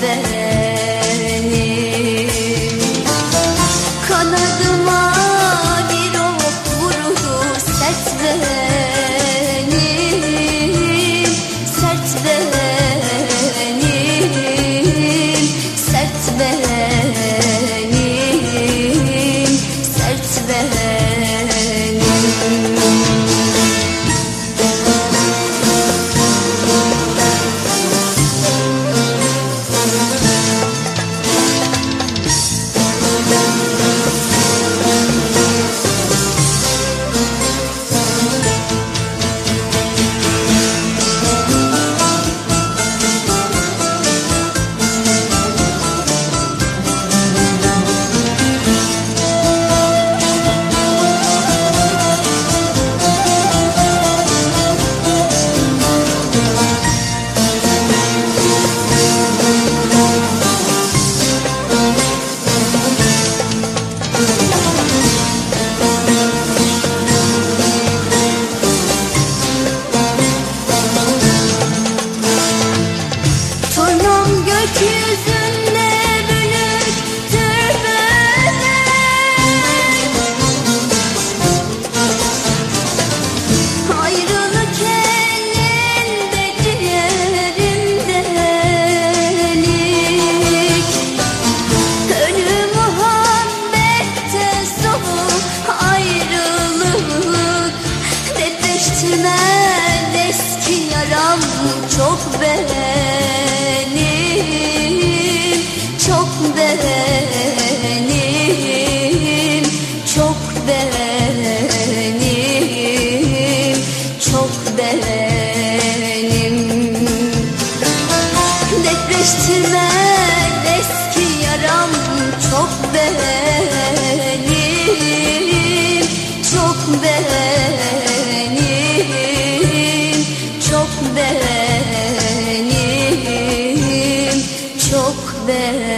this çok benim çok benim çok benim çok benim depreştirme benim